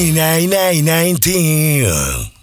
9919.